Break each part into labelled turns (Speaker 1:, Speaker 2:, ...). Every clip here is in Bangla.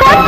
Speaker 1: को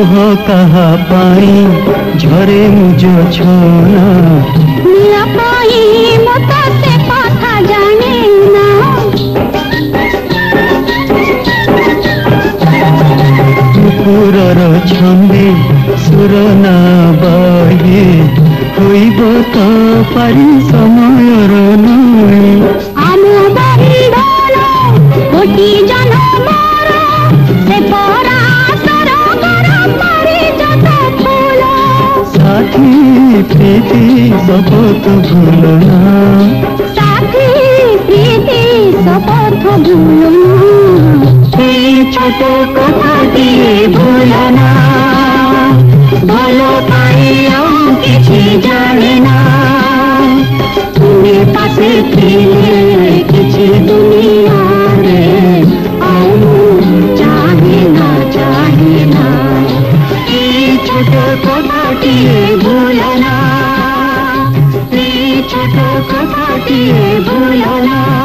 Speaker 2: কুহ কাহা পাই ঝরে মুজ ছনা
Speaker 1: মিয়া পাই মতো সে কথা জানে না
Speaker 2: কুকুরর ছন্দে সুর না বাহে হইব তো পারি সময়র নয় প্রীতি শপথ ভুলো না
Speaker 1: সাথে প্রীতি শপথ ভুলো না
Speaker 2: এই ছোট কথা দিয়ে ভুলো না
Speaker 1: ভালো পাইও কিছু জানে না। তুমি পাশে ফিরে কিছু দুনিয়া রে আলু চাহে না চাহে না।
Speaker 2: এই ছোট কথা দিয়ে না এই